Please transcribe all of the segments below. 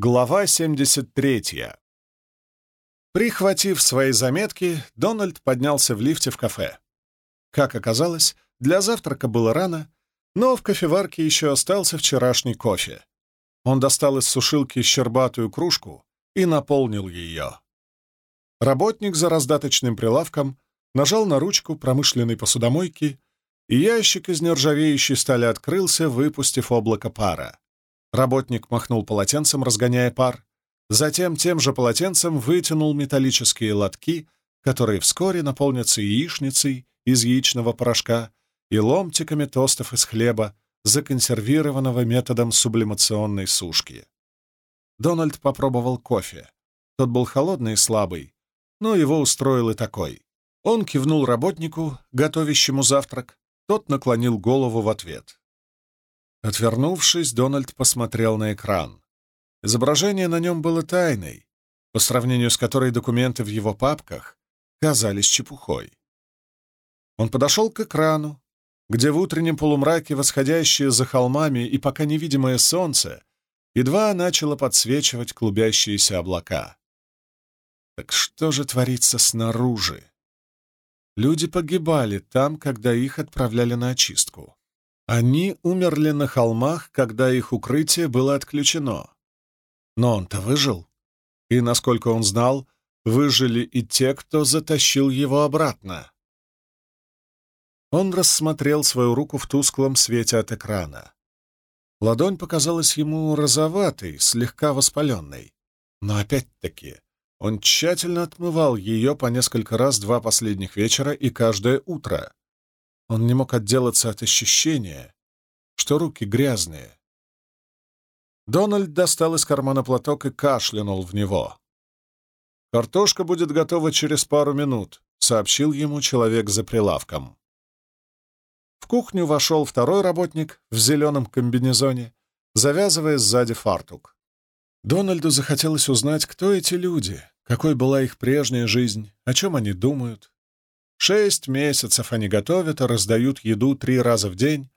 Глава 73. Прихватив свои заметки, Дональд поднялся в лифте в кафе. Как оказалось, для завтрака было рано, но в кофеварке еще остался вчерашний кофе. Он достал из сушилки щербатую кружку и наполнил ее. Работник за раздаточным прилавком нажал на ручку промышленной посудомойки, и ящик из нержавеющей стали открылся, выпустив облако пара. Работник махнул полотенцем, разгоняя пар. Затем тем же полотенцем вытянул металлические лотки, которые вскоре наполнятся яичницей из яичного порошка и ломтиками тостов из хлеба, законсервированного методом сублимационной сушки. Дональд попробовал кофе. Тот был холодный и слабый, но его устроил и такой. Он кивнул работнику, готовящему завтрак. Тот наклонил голову в ответ. Отвернувшись, Дональд посмотрел на экран. Изображение на нем было тайной, по сравнению с которой документы в его папках казались чепухой. Он подошел к экрану, где в утреннем полумраке восходящее за холмами и пока невидимое солнце едва начало подсвечивать клубящиеся облака. Так что же творится снаружи? Люди погибали там, когда их отправляли на очистку. Они умерли на холмах, когда их укрытие было отключено. Но он-то выжил. И, насколько он знал, выжили и те, кто затащил его обратно. Он рассмотрел свою руку в тусклом свете от экрана. Ладонь показалась ему розоватой, слегка воспаленной. Но опять-таки он тщательно отмывал ее по несколько раз два последних вечера и каждое утро. Он не мог отделаться от ощущения, что руки грязные. Дональд достал из кармана платок и кашлянул в него. «Картошка будет готова через пару минут», — сообщил ему человек за прилавком. В кухню вошел второй работник в зеленом комбинезоне, завязывая сзади фартук. Дональду захотелось узнать, кто эти люди, какой была их прежняя жизнь, о чем они думают, Шесть месяцев они готовят и раздают еду три раза в день,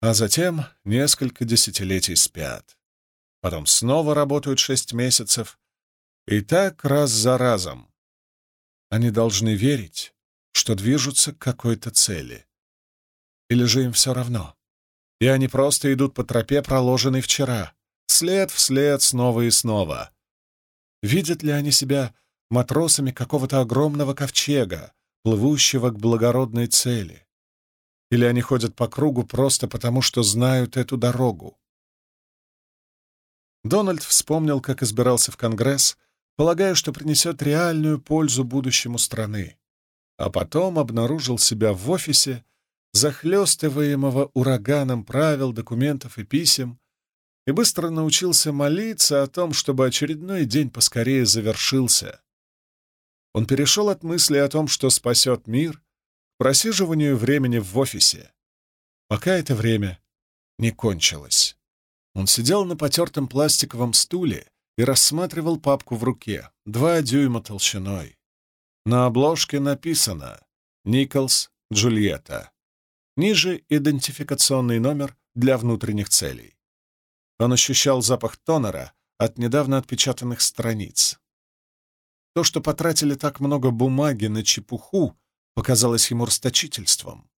а затем несколько десятилетий спят. Потом снова работают шесть месяцев, и так раз за разом. Они должны верить, что движутся к какой-то цели. Или же им все равно, и они просто идут по тропе, проложенной вчера, след вслед снова и снова. Видят ли они себя матросами какого-то огромного ковчега, плывущего к благородной цели? Или они ходят по кругу просто потому, что знают эту дорогу? Дональд вспомнил, как избирался в Конгресс, полагая, что принесет реальную пользу будущему страны, а потом обнаружил себя в офисе, захлестываемого ураганом правил, документов и писем, и быстро научился молиться о том, чтобы очередной день поскорее завершился, он перешел от мысли о том, что спасет мир, к просиживанию времени в офисе, пока это время не кончилось. Он сидел на потертом пластиковом стуле и рассматривал папку в руке, два дюйма толщиной. На обложке написано «Николс Джульетта». Ниже идентификационный номер для внутренних целей. Он ощущал запах тонера от недавно отпечатанных страниц. То, что потратили так много бумаги на чепуху, показалось ему расточительством.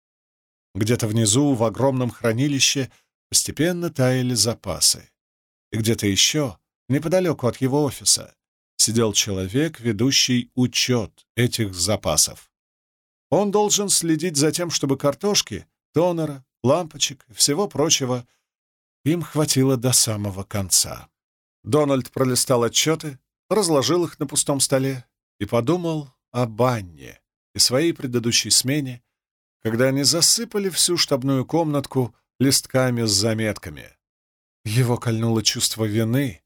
Где-то внизу, в огромном хранилище, постепенно таяли запасы. И где-то еще, неподалеку от его офиса, сидел человек, ведущий учет этих запасов. Он должен следить за тем, чтобы картошки, тонера, лампочек и всего прочего им хватило до самого конца. Дональд пролистал отчеты, разложил их на пустом столе и подумал о банне и своей предыдущей смене, когда они засыпали всю штабную комнатку листками с заметками. Его кольнуло чувство вины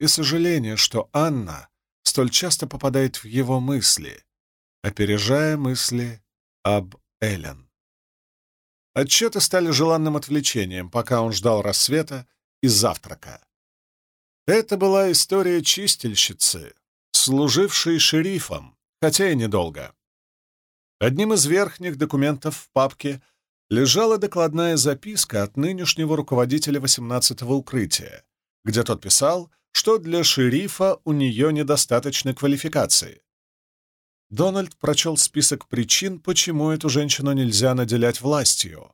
и сожаление, что Анна столь часто попадает в его мысли, опережая мысли об Эллен. Отчеты стали желанным отвлечением, пока он ждал рассвета и завтрака. Это была история чистильщицы, служившей шерифом, хотя и недолго. Одним из верхних документов в папке лежала докладная записка от нынешнего руководителя 18-го укрытия, где тот писал, что для шерифа у нее недостаточно квалификации. Дональд прочел список причин, почему эту женщину нельзя наделять властью,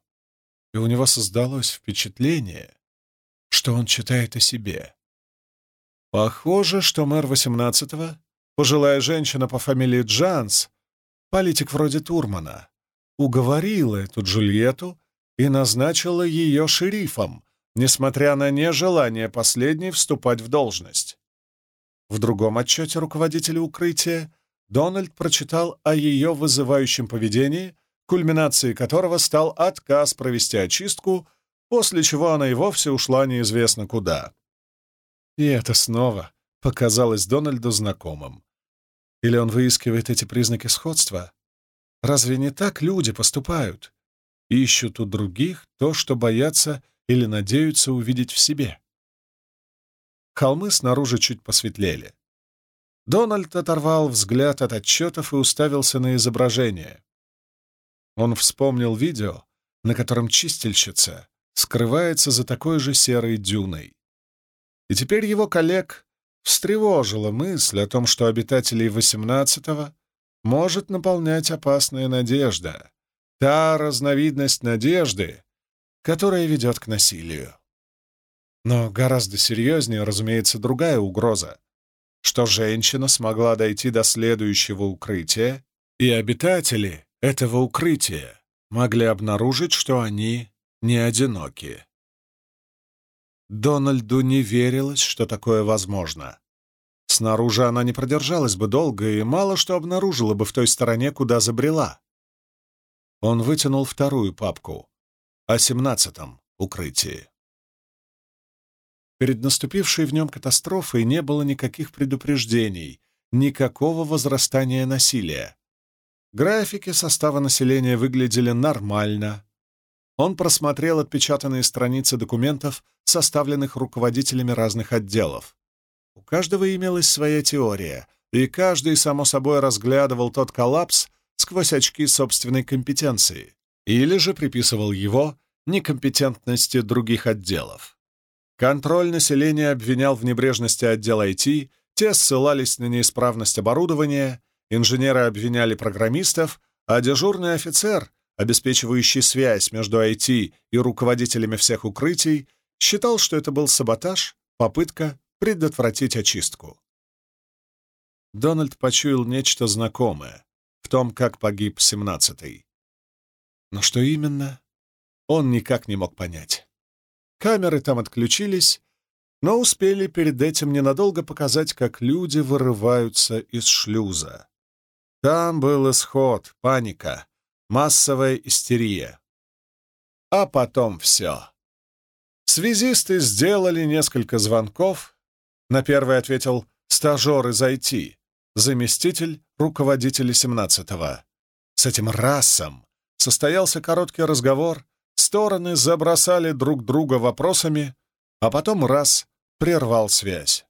и у него создалось впечатление, что он читает о себе. Похоже, что мэр 18-го, пожилая женщина по фамилии Джанс, политик вроде Турмана, уговорила эту Джульетту и назначила ее шерифом, несмотря на нежелание последней вступать в должность. В другом отчете руководителя укрытия Дональд прочитал о ее вызывающем поведении, кульминацией которого стал отказ провести очистку, после чего она и вовсе ушла неизвестно куда. И это снова показалось Дональду знакомым. Или он выискивает эти признаки сходства? Разве не так люди поступают? Ищут у других то, что боятся или надеются увидеть в себе. Холмы снаружи чуть посветлели. Дональд оторвал взгляд от отчетов и уставился на изображение. Он вспомнил видео, на котором чистильщица скрывается за такой же серой дюной. И теперь его коллег встревожила мысль о том, что обитателей XVIII может наполнять опасная надежда, та разновидность надежды, которая ведет к насилию. Но гораздо серьезнее, разумеется, другая угроза, что женщина смогла дойти до следующего укрытия, и обитатели этого укрытия могли обнаружить, что они не одиноки. Дональду не верилось, что такое возможно. Снаружи она не продержалась бы долго и мало что обнаружила бы в той стороне, куда забрела. Он вытянул вторую папку о семнадцатом укрытии. Перед наступившей в нем катастрофой не было никаких предупреждений, никакого возрастания насилия. Графики состава населения выглядели нормально, он просмотрел отпечатанные страницы документов, составленных руководителями разных отделов. У каждого имелась своя теория, и каждый, само собой, разглядывал тот коллапс сквозь очки собственной компетенции или же приписывал его некомпетентности других отделов. Контроль населения обвинял в небрежности отдела IT, те ссылались на неисправность оборудования, инженеры обвиняли программистов, а дежурный офицер обеспечивающий связь между IT и руководителями всех укрытий, считал, что это был саботаж, попытка предотвратить очистку. Дональд почуял нечто знакомое в том, как погиб 17-й. Но что именно, он никак не мог понять. Камеры там отключились, но успели перед этим ненадолго показать, как люди вырываются из шлюза. Там был исход, паника, массовая истерия. А потом все. Связисты сделали несколько звонков. На первый ответил стажер из IT, заместитель руководителя 17-го. С этим расом состоялся короткий разговор, стороны забросали друг друга вопросами, а потом раз прервал связь.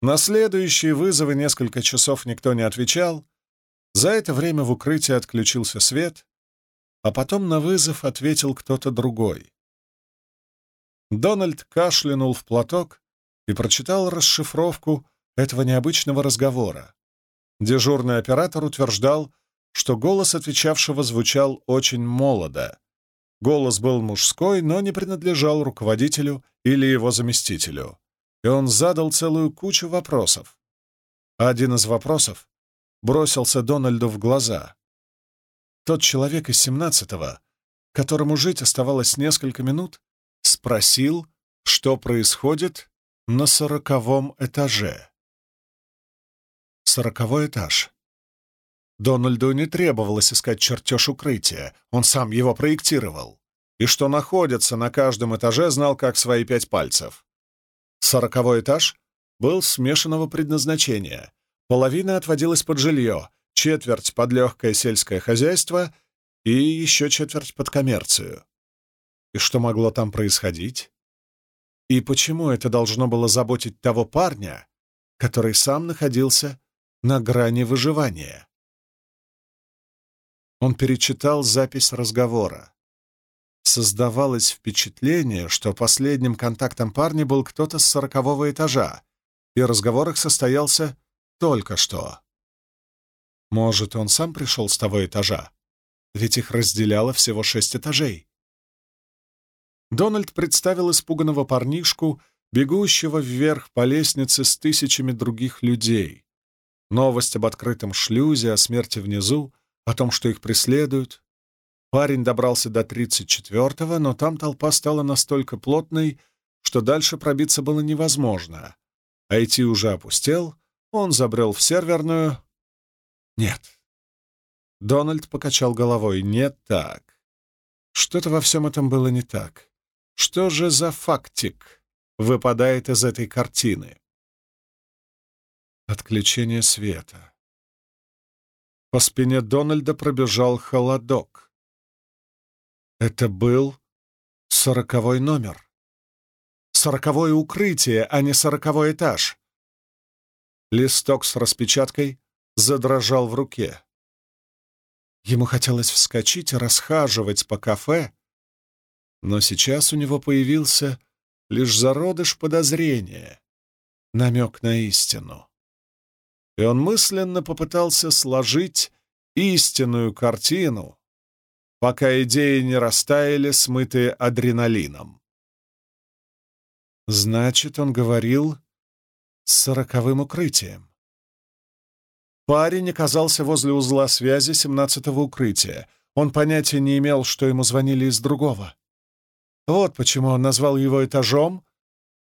На следующие вызовы несколько часов никто не отвечал, за это время в укрытии отключился свет, а потом на вызов ответил кто-то другой. Дональд кашлянул в платок и прочитал расшифровку этого необычного разговора. Дежурный оператор утверждал, что голос отвечавшего звучал очень молодо. Голос был мужской, но не принадлежал руководителю или его заместителю. И он задал целую кучу вопросов. Один из вопросов бросился Дональду в глаза. Тот человек из семнадцатого, которому жить оставалось несколько минут, спросил, что происходит на сороковом этаже. Сороковой этаж. Дональду не требовалось искать чертеж укрытия, он сам его проектировал. И что находится на каждом этаже, знал как свои пять пальцев. Сороковой этаж был смешанного предназначения, Половина отводилась под жилье, четверть под легкое сельское хозяйство и еще четверть под коммерцию. И что могло там происходить? И почему это должно было заботить того парня, который сам находился на грани выживания? Он перечитал запись разговора. Создавалось впечатление, что последним контактом парня был кто-то с сорокового этажа, и разговор их состоялся только что. Может, он сам пришел с того этажа? Ведь их разделяло всего шесть этажей. Дональд представил испуганного парнишку, бегущего вверх по лестнице с тысячами других людей. Новость об открытом шлюзе, о смерти внизу, о том, что их преследуют. Парень добрался до 34-го, но там толпа стала настолько плотной, что дальше пробиться было невозможно. А идти уже опустел, он забрел в серверную. Нет. Дональд покачал головой. Не так. Что-то во всем этом было не так. Что же за фактик выпадает из этой картины? Отключение света. По спине Дональда пробежал холодок. Это был сороковой номер. Сороковое укрытие, а не сороковой этаж. Листок с распечаткой задрожал в руке. Ему хотелось вскочить и расхаживать по кафе, но сейчас у него появился лишь зародыш подозрения, намек на истину. И он мысленно попытался сложить истинную картину, пока идеи не растаяли, смытые адреналином. Значит, он говорил с сороковым укрытием. Парень оказался возле узла связи семнадцатого укрытия. Он понятия не имел, что ему звонили из другого. Вот почему он назвал его этажом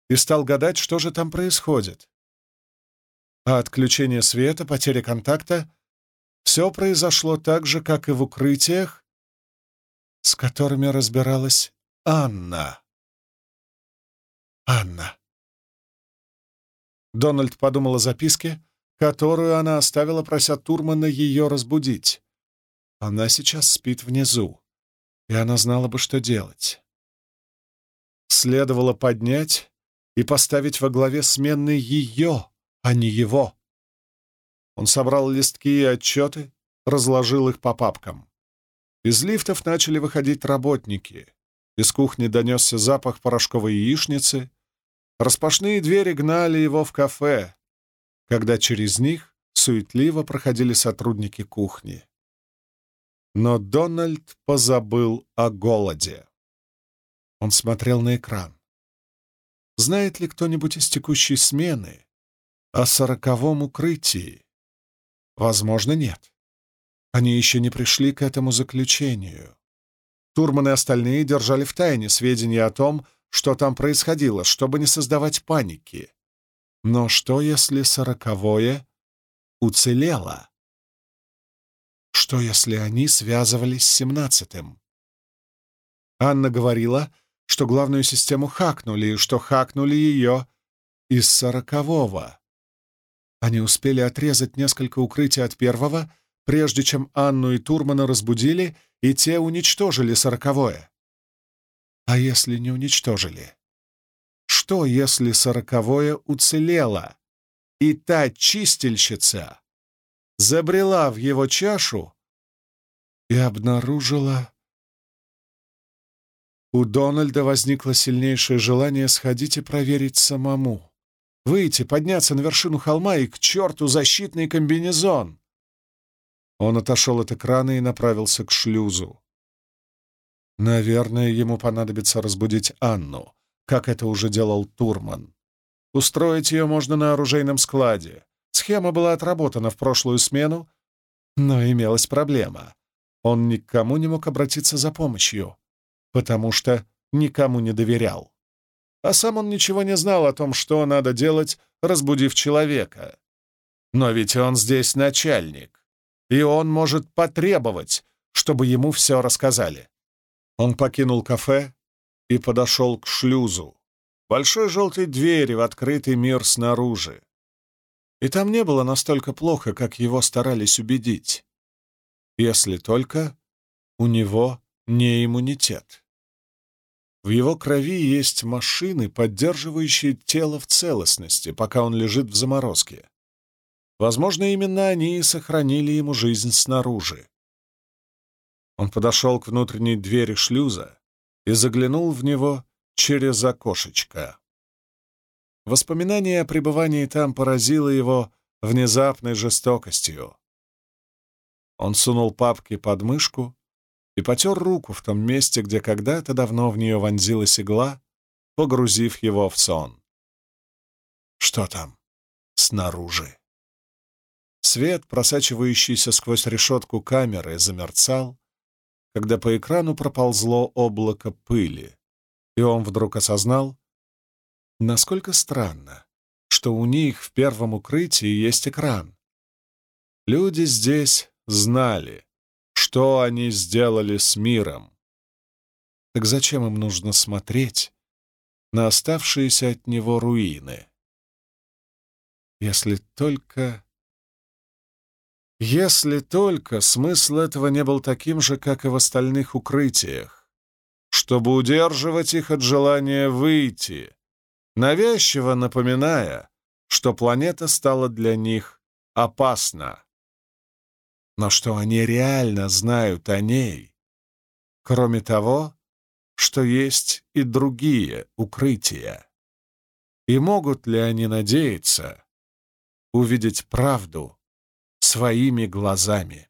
и стал гадать, что же там происходит. А отключение света, потеря контакта — все произошло так же, как и в укрытиях, с которыми разбиралась Анна. Анна. Дональд подумал о записке, которую она оставила, прося Турмана ее разбудить. Она сейчас спит внизу, и она знала бы, что делать следовало поднять и поставить во главе смены ее, а не его. Он собрал листки и отчеты, разложил их по папкам. Из лифтов начали выходить работники. Из кухни донесся запах порошковой яичницы. Распашные двери гнали его в кафе, когда через них суетливо проходили сотрудники кухни. Но Дональд позабыл о голоде. Он смотрел на экран. Знает ли кто-нибудь из текущей смены о сороковом укрытии? Возможно, нет. Они еще не пришли к этому заключению. Турман и остальные держали в тайне сведения о том, что там происходило, чтобы не создавать паники. Но что, если сороковое уцелело? Что, если они связывались с семнадцатым? Анна говорила, что главную систему хакнули, и что хакнули ее из сорокового. Они успели отрезать несколько укрытий от первого, прежде чем Анну и Турмана разбудили, и те уничтожили сороковое. А если не уничтожили? Что, если сороковое уцелело, и та чистильщица забрела в его чашу и обнаружила у Дональда возникло сильнейшее желание сходить и проверить самому. Выйти, подняться на вершину холма и к черту защитный комбинезон. Он отошел от экрана и направился к шлюзу. Наверное, ему понадобится разбудить Анну, как это уже делал Турман. Устроить ее можно на оружейном складе. Схема была отработана в прошлую смену, но имелась проблема. Он никому не мог обратиться за помощью потому что никому не доверял. А сам он ничего не знал о том, что надо делать, разбудив человека. Но ведь он здесь начальник, и он может потребовать, чтобы ему все рассказали. Он покинул кафе и подошел к шлюзу, большой желтой двери в открытый мир снаружи. И там не было настолько плохо, как его старались убедить. Если только у него не иммунитет. В его крови есть машины, поддерживающие тело в целостности, пока он лежит в заморозке. Возможно, именно они и сохранили ему жизнь снаружи. Он подошел к внутренней двери шлюза и заглянул в него через окошечко. Воспоминание о пребывании там поразило его внезапной жестокостью. Он сунул папки под мышку и потер руку в том месте, где когда-то давно в нее вонзилась игла, погрузив его в сон. Что там снаружи? Свет, просачивающийся сквозь решетку камеры, замерцал, когда по экрану проползло облако пыли, и он вдруг осознал, насколько странно, что у них в первом укрытии есть экран. Люди здесь знали, что они сделали с миром. Так зачем им нужно смотреть на оставшиеся от него руины? Если только... Если только смысл этого не был таким же, как и в остальных укрытиях, чтобы удерживать их от желания выйти, навязчиво напоминая, что планета стала для них опасна. Но что они реально знают о ней, кроме того, что есть и другие укрытия? И могут ли они надеяться увидеть правду своими глазами?